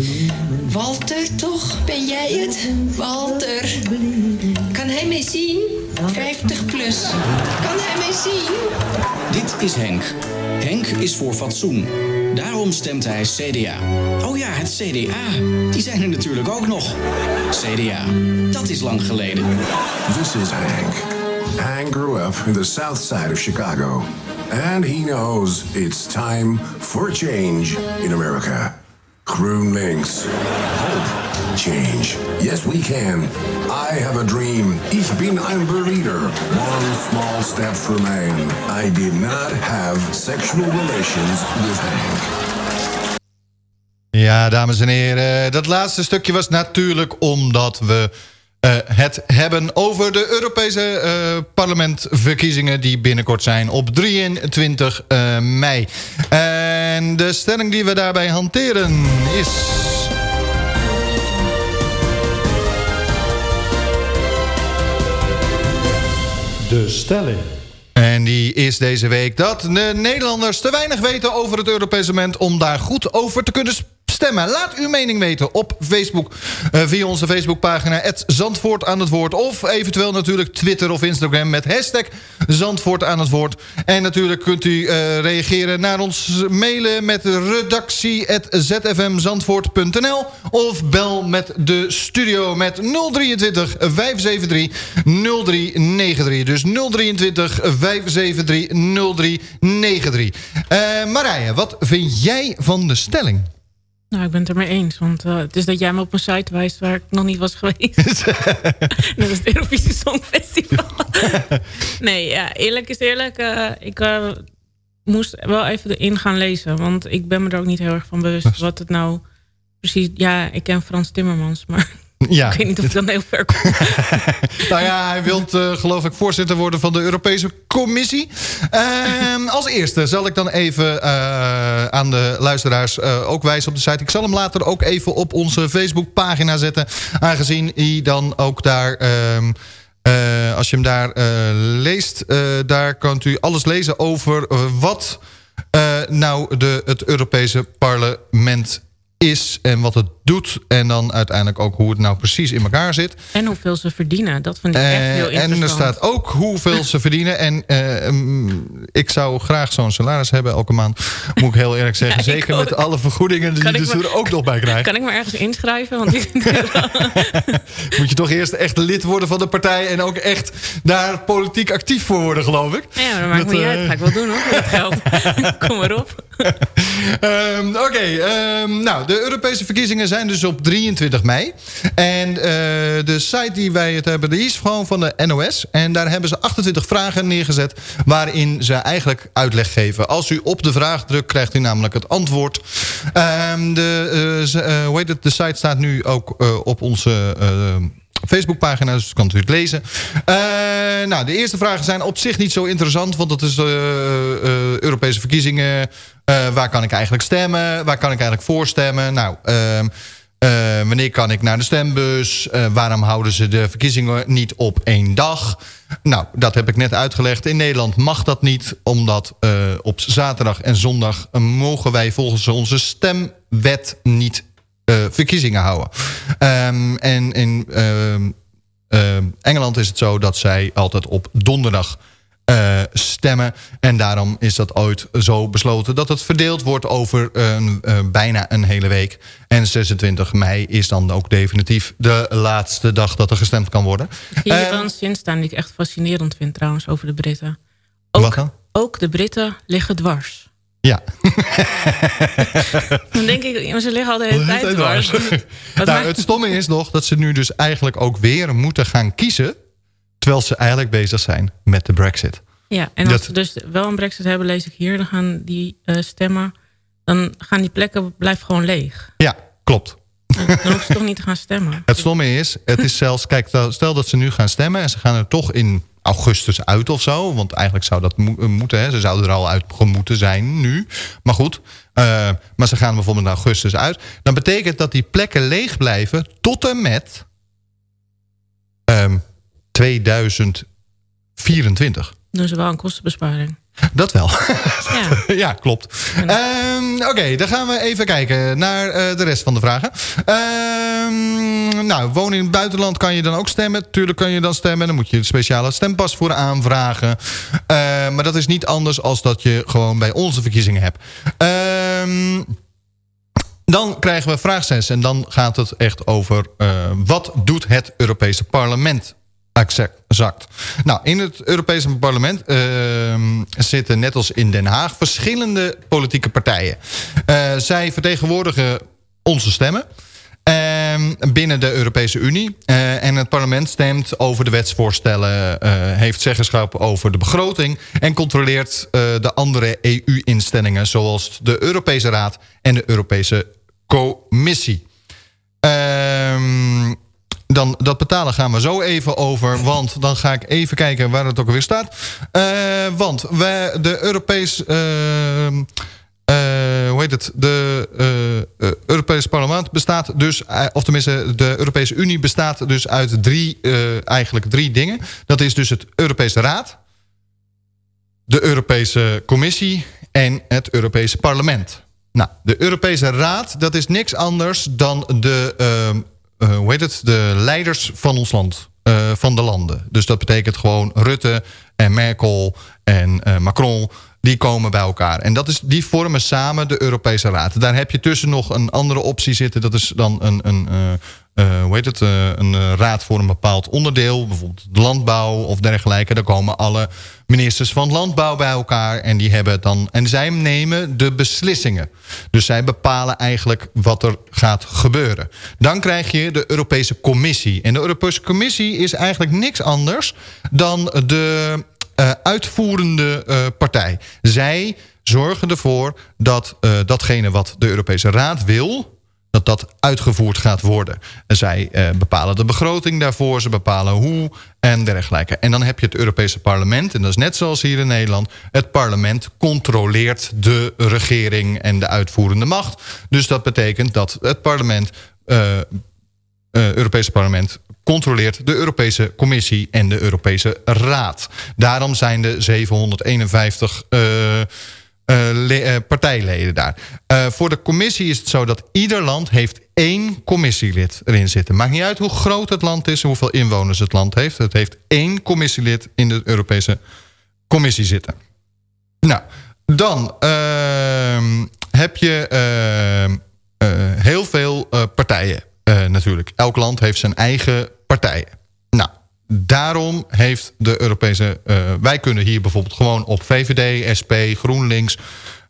Walter, toch? Ben jij het? Walter. Kan hij mij zien? 50 plus. Kan hij mij zien? Dit is Henk. Henk is voor fatsoen. Daarom stemt hij CDA. Oh ja, het CDA. Die zijn er natuurlijk ook nog. CDA. Dat is lang geleden. This is Hank. Hank grew up in the south side of Chicago. And he knows it's time for change in America. GroenLinks. Hope. Change. Yes, we can. I have a dream. Ich bin ein Berliner. One small step for man. I did not have sexual relations with Hank. Ja, dames en heren, dat laatste stukje was natuurlijk omdat we uh, het hebben over de Europese uh, parlementverkiezingen... die binnenkort zijn op 23 uh, mei. En de stelling die we daarbij hanteren is... De stelling. En die is deze week dat de Nederlanders te weinig weten over het Europese parlement... om daar goed over te kunnen Laat uw mening weten op Facebook. Uh, via onze Facebookpagina. Zandvoort aan het woord. Of eventueel natuurlijk Twitter of Instagram met hashtag Zandvoort aan het woord. En natuurlijk kunt u uh, reageren naar ons mailen met redactie.zfmzandvoort.nl. Of bel met de studio met 023 573 0393. Dus 023 573 0393. Uh, Marije, wat vind jij van de stelling? Nou, ik ben het er mee eens. Want uh, het is dat jij me op een site wijst waar ik nog niet was geweest. dat is het Eurovisie Songfestival. nee, ja, eerlijk is eerlijk. Uh, ik uh, moest wel even erin gaan lezen. Want ik ben me er ook niet heel erg van bewust wat het nou precies... Ja, ik ken Frans Timmermans, maar... Ja. Ik weet niet of ik dan heel ver kom. nou ja, hij wil uh, geloof ik voorzitter worden van de Europese Commissie. Uh, als eerste zal ik dan even uh, aan de luisteraars uh, ook wijzen op de site. Ik zal hem later ook even op onze Facebookpagina zetten. Aangezien hij dan ook daar... Ehm, als je hem daar leest, daar kunt u alles lezen over wat nou de, het Europese parlement is en wat het doet. En dan uiteindelijk ook hoe het nou precies in elkaar zit. En hoeveel ze verdienen. Dat vind ik echt heel interessant. En er staat ook hoeveel ze verdienen. En uh, ik zou graag zo'n salaris hebben elke maand. Moet ik heel eerlijk zeggen. Ja, Zeker met alle vergoedingen die je dus er ook nog bij krijgt. Kan ik me ergens inschrijven? Want Moet je toch eerst echt lid worden van de partij. En ook echt daar politiek actief voor worden geloof ik. Ja, maar dat maakt me niet uh, uit. Ga ik wel doen hoor. Dat geld. Kom maar op. um, Oké, okay, um, nou de Europese verkiezingen zijn dus op 23 mei. En uh, de site die wij het hebben, die is gewoon van de NOS. En daar hebben ze 28 vragen neergezet... waarin ze eigenlijk uitleg geven. Als u op de vraag drukt, krijgt u namelijk het antwoord. Um, de, uh, uh, hoe heet het, de site staat nu ook op onze... Facebookpagina, dus kan u het lezen. Nou, de eerste vragen zijn op zich niet zo interessant... want dat is Europese verkiezingen, waar kan ik eigenlijk stemmen? Waar kan ik eigenlijk voor stemmen? Nou, ehm, wanneer kan ik naar de stembus? waarom houden ze de verkiezingen niet op één dag? Nou, dat heb ik net uitgelegd. In Nederland mag dat niet, omdat op zaterdag en zondag... mogen wij volgens onze stemwet niet verkiezingen houden. Um, en in Engeland is het zo dat zij altijd op donderdag uh, stemmen. En daarom is dat ooit zo besloten dat het verdeeld wordt over uh, bijna een hele week. En 26 mei is dan ook definitief de laatste dag dat er gestemd kan worden. Hier uh, dan zin staan die ik echt fascinerend vind trouwens over de Britten. Ook, ook de Britten liggen dwars. Ja. Dan denk ik, ze liggen al de hele tijd dwars. nou, het stomme is nog dat ze nu dus eigenlijk ook weer moeten gaan kiezen... terwijl ze eigenlijk bezig zijn met de brexit. Ja, en als ze dus wel een brexit hebben, lees ik hier... dan gaan die uh, stemmen, dan gaan die plekken blijven gewoon leeg. Ja, klopt. Dan hoeven ze toch niet te gaan stemmen. Het stomme is, het is zelfs... Kijk, stel dat ze nu gaan stemmen en ze gaan er toch in augustus uit of zo. Want eigenlijk zou dat mo moeten. Hè. Ze zouden er al uit moeten zijn nu. Maar goed. Uh, maar ze gaan bijvoorbeeld in augustus uit. Dan betekent dat die plekken leeg blijven tot en met um, 2024. Dus wel een kostenbesparing. Dat wel. Ja, ja klopt. Um, Oké, dan gaan we even kijken naar uh, de rest van de vragen. Um, nou, wonen in het buitenland kan je dan ook stemmen. Tuurlijk kan je dan stemmen. Dan moet je een speciale stempas voor aanvragen. Uh, maar dat is niet anders als dat je gewoon bij onze verkiezingen hebt. Um, dan krijgen we vraag 6 en dan gaat het echt over... Uh, wat doet het Europese parlement Exact. Nou, in het Europese parlement uh, zitten net als in Den Haag verschillende politieke partijen. Uh, zij vertegenwoordigen onze stemmen uh, binnen de Europese Unie. Uh, en het parlement stemt over de wetsvoorstellen, heeft zeggenschap over de begroting... en controleert de andere EU-instellingen zoals de Europese Raad en de Europese Commissie. Ehm dan, dat betalen gaan we zo even over. Want dan ga ik even kijken waar het ook alweer staat. Uh, want de Europees... Uh, uh, hoe heet het? De uh, Europese parlement bestaat dus... of tenminste, de Europese Unie bestaat dus uit drie, eigenlijk drie dingen. Dat is dus het Europese Raad... de Europese Commissie en het Europese Parlement. Nou, de Europese Raad, dat is niks anders dan de ehm, uh, hoe heet het, de leiders van ons land. Uh, van de landen. Dus dat betekent gewoon Rutte en Merkel en uh, Macron die komen bij elkaar. En dat is, die vormen samen de Europese Raad. Daar heb je tussen nog een andere optie zitten. Dat is dan een, een, uh, hoe heet het, uh, een raad voor een bepaald onderdeel. Bijvoorbeeld landbouw of dergelijke. Daar komen alle ministers van landbouw bij elkaar. En, die hebben dan, en zij nemen de beslissingen. Dus zij bepalen eigenlijk wat er gaat gebeuren. Dan krijg je de Europese Commissie. En de Europese Commissie is eigenlijk niks anders dan de uitvoerende uh, partij. Zij zorgen ervoor dat datgene wat de Europese Raad wil dat dat uitgevoerd gaat worden. En zij eh, bepalen de begroting daarvoor, ze bepalen hoe en dergelijke. En dan heb je het Europese parlement, en dat is net zoals hier in Nederland... het parlement controleert de regering en de uitvoerende macht. Dus dat betekent dat het parlement... Uh, uh, Europese parlement controleert de Europese Commissie en de Europese Raad. Daarom zijn de 751 uh, partijleden daar. Uh, voor de commissie is het zo dat ieder land heeft één commissielid erin zitten. Maakt niet uit hoe groot het land is en hoeveel inwoners het land heeft. Het heeft één commissielid in de Europese Commissie zitten. Nou, dan uh, heb je ehm, heel veel partijen natuurlijk. Elk land heeft zijn eigen partijen. Daarom heeft de Europese... Uh, wij kunnen hier bijvoorbeeld gewoon op VVD, SP, GroenLinks...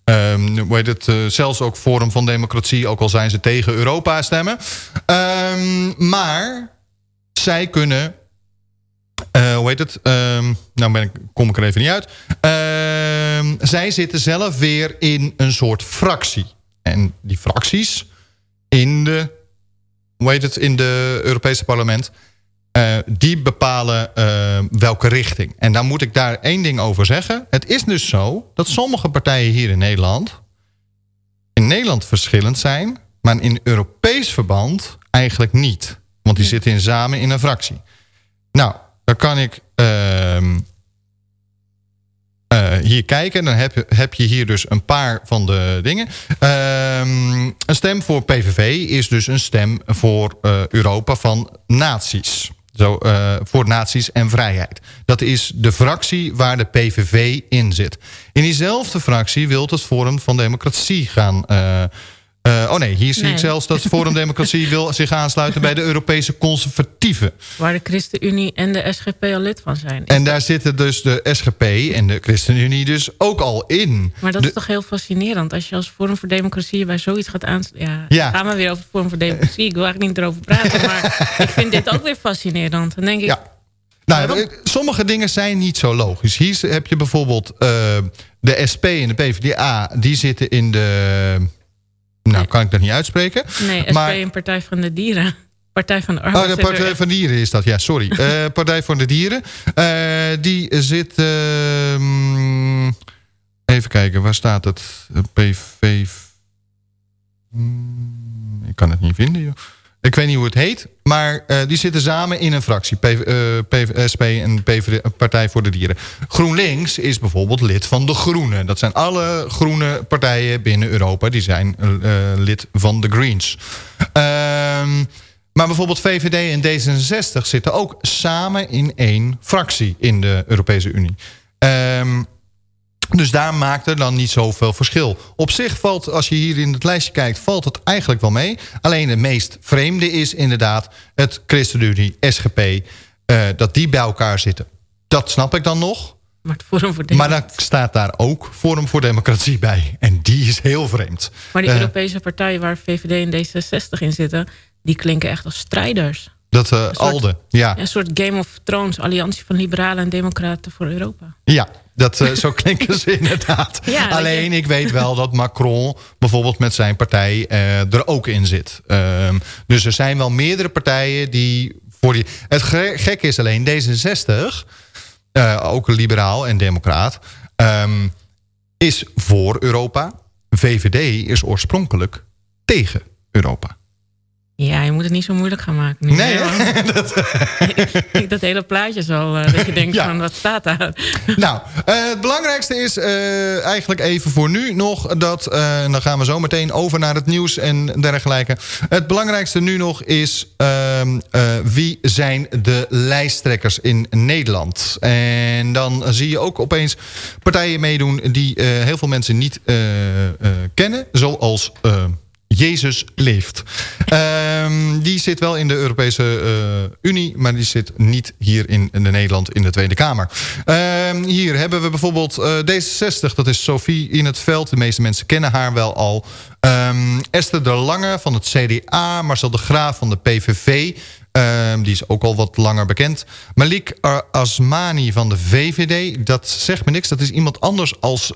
Um, hoe heet het, uh, zelfs ook Forum van Democratie... ook al zijn ze tegen Europa stemmen. Um, maar zij kunnen... Uh, hoe heet het? Um, nou ben ik, kom ik er even niet uit. zij zitten zelf weer in een soort fractie. En die fracties in de... Hoe heet het? In de Europese parlement uh, die bepalen uh, welke richting. En dan moet ik daar één ding over zeggen. Het is dus zo dat sommige partijen hier in Nederland... in Nederland verschillend zijn... maar in Europees verband eigenlijk niet. Want die zitten in samen in een fractie. Nou, dan kan ik ehm, eh, hier kijken. Dan heb je, heb je hier dus een paar van de dingen. Ehm, een stem voor PVV is dus een stem voor eh, Europa van naties. Zo, eh, voor naties en vrijheid. Dat is de fractie waar de PVV in zit. In diezelfde fractie wil het Forum van Democratie gaan uh, oh nee, hier zie ik zelfs dat Forum Democratie wil zich aansluiten bij de Europese conservatieven. Waar de ChristenUnie en de SGP al lid van zijn. En daar zitten dus de SGP en de ChristenUnie dus ook al in. Maar dat is toch heel fascinerend. Als je als Forum voor Democratie bij zoiets gaat aansluiten. Ja, ja. gaan we weer over Forum voor Democratie. Ik wil eigenlijk niet erover praten. Maar ik vind dit ook weer fascinerend. Dan denk ik... Ja. Nou, sommige dingen zijn niet zo logisch. Hier heb je bijvoorbeeld uh, de SP en de PvdA. Die zitten in de nou, kan ik dat niet uitspreken. Nee, SP maar, een Partij van de Dieren. Partij van de Arbeid. Oh, de Partij van de Dieren is dat, ja, sorry. uh, Partij van de Dieren. Uh, die zit... Uh, even kijken, waar staat het? PV... Hmm, ik kan het niet vinden, joh. Ik weet niet hoe het heet. Maar uh, die zitten samen in een fractie. PV, uh, PV, SP en PV, Partij voor de Dieren. GroenLinks is bijvoorbeeld lid van de Groenen. Dat zijn alle groene partijen binnen Europa. Die zijn lid van de Greens. Ehm, maar bijvoorbeeld VVD en D66 zitten ook samen in één fractie in de Europese Unie. Dus daar maakt er dan niet zoveel verschil. Op zich valt, als je hier in het lijstje kijkt, valt het eigenlijk wel mee. Alleen het meest vreemde is inderdaad het ChristenUnie, SGP, uh, dat die bij elkaar zitten. Dat snap ik dan nog. Maar, het Forum voor maar dan staat daar ook Forum voor Democratie bij. En die is heel vreemd. Maar die uh, Europese partijen waar VVD en D66 in zitten... die klinken echt als strijders. Dat uh, ALDE, ja. Een soort Game of Thrones, alliantie van liberalen en democraten voor Europa. Ja, dat, uh, zo klinken ze inderdaad. Ja, Alleen ik weet wel dat Macron bijvoorbeeld met zijn partij uh, er ook in zit. Um, dus er zijn wel meerdere partijen die voor die... Het gek is alleen D66, uh, ook liberaal en democraat... Um, is voor Europa. VVD is oorspronkelijk tegen Europa. Ja, je moet het niet zo moeilijk gaan maken. Nu, nee, dat... dat hele plaatje zo, uh, dat je denkt van, wat staat daar? Nou, uh, het belangrijkste is uh, eigenlijk even voor nu nog... dat, en dan gaan we zo meteen over naar het nieuws en dergelijke. Het belangrijkste nu nog is... Ehm, wie zijn de lijsttrekkers in Nederland? En dan zie je ook opeens partijen meedoen... die heel veel mensen niet kennen, zoals... Jezus leeft. Um, die zit wel in de Europese uh, Unie, maar die zit niet hier in, in Nederland in de Tweede Kamer. Um, hier hebben we bijvoorbeeld uh, D66, dat is Sophie in het veld. De meeste mensen kennen haar wel al. Um, Esther de Lange van het CDA, Marcel de Graaf van de PVV. Die is ook al wat langer bekend. Malik Asmani van de VVD, dat zegt me niks. Dat is iemand anders als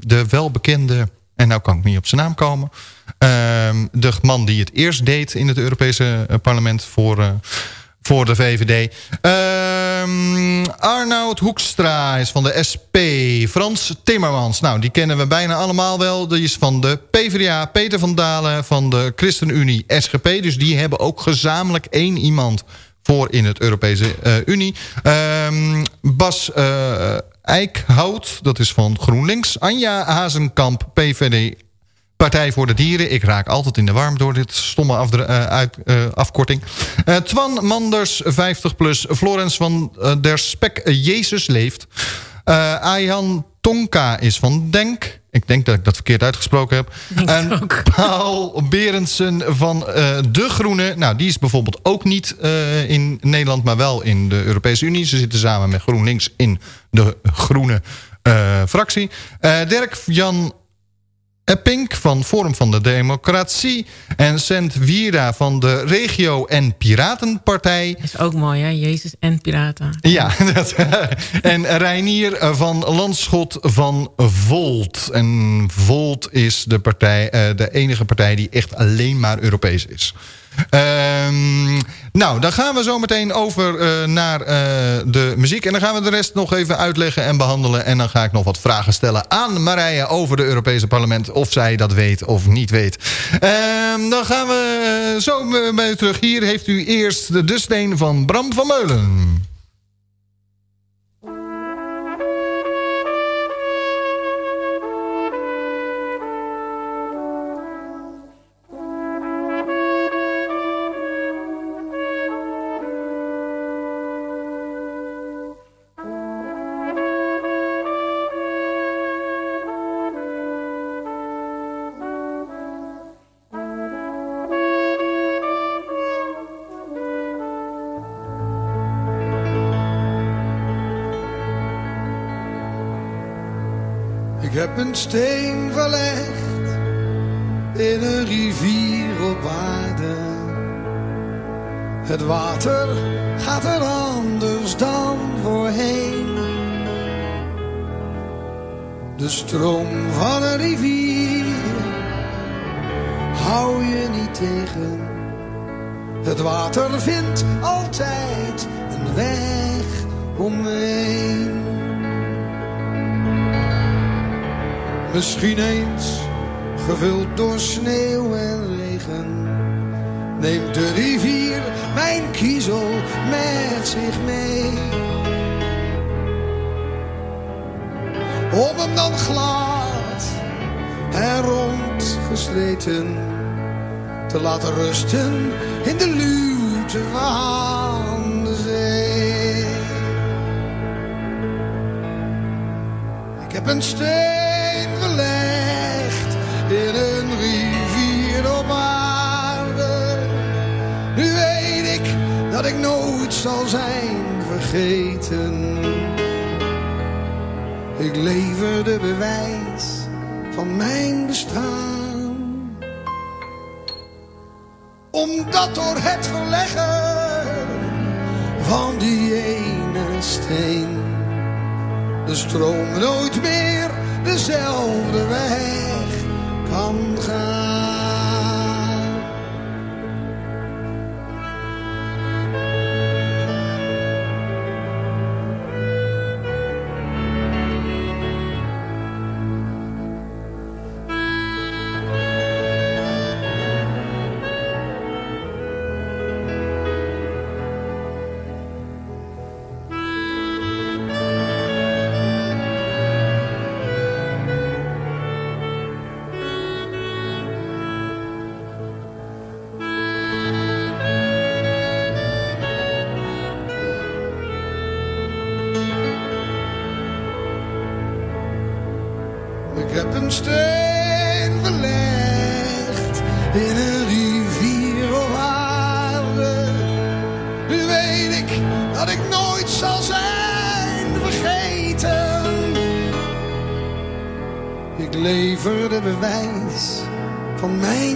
de welbekende... en nou kan ik niet op zijn naam komen... Ehm, de man die het eerst deed in het Europese eh, parlement voor, uh, voor de VVD. Um, Arnoud Hoekstra is van de SP. Frans Timmermans, nou die kennen we bijna allemaal wel. Die is van de PvdA. Peter van Dalen van de ChristenUnie SGP. Dus die hebben ook gezamenlijk één iemand voor in het Europese uh, Unie. Um, Bas Eickhout, dat is van GroenLinks. Anja Hazenkamp, PVD Partij voor de Dieren. Ik raak altijd in de warm door dit stomme uit, uh, afkorting. Uh, Twan Manders, 50 plus. Florence van der Spek, Jezus leeft. Ayhan Tonka is van Denk. Ik denk dat ik dat verkeerd uitgesproken heb. en. Paul Berendsen van De Groene. Nou, die is bijvoorbeeld ook niet in Nederland... maar wel in de Europese Unie. Ze zitten samen met GroenLinks in de groene fractie. Dirk-Jan Epping van Forum van de Democratie. En Sent Wiera van de Regio- en Piratenpartij. Is ook mooi, hè? Jezus en Piraten. Ja, dat, en Reinier van Landschot van Volt. En Volt is de, partij, uh, de enige partij die echt alleen maar Europees is. Ehm, nou, dan gaan we zo meteen over eh, naar eh, de muziek. En dan gaan we de rest nog even uitleggen en behandelen. En dan ga ik nog wat vragen stellen aan Marije over de Europese parlement. Of zij dat weet of niet weet. Ehm, dan gaan we uh, zo bij terug. Hier heeft u eerst de steen van Bram van Meulen. Heb een steen verlegd in een rivier op aarde. Het water gaat er anders dan voorheen. De stroom van een rivier hou je niet tegen. Het water vindt altijd een weg omheen. Misschien eens gevuld door sneeuw en regen. Neemt de rivier mijn kiezel met zich mee. Om hem dan glad en rond gesleten te laten rusten in de luwte van de zee. Ik heb een steen ik nooit zal zijn vergeten. Ik lever de bewijs van mijn bestaan. Omdat door het verleggen van die ene steen de stroom nooit meer dezelfde weg kan gaan. Steen verlegd in een rivier op aarde. Nu weet ik dat ik nooit zal zijn vergeten. Ik lever de bewijs van mijn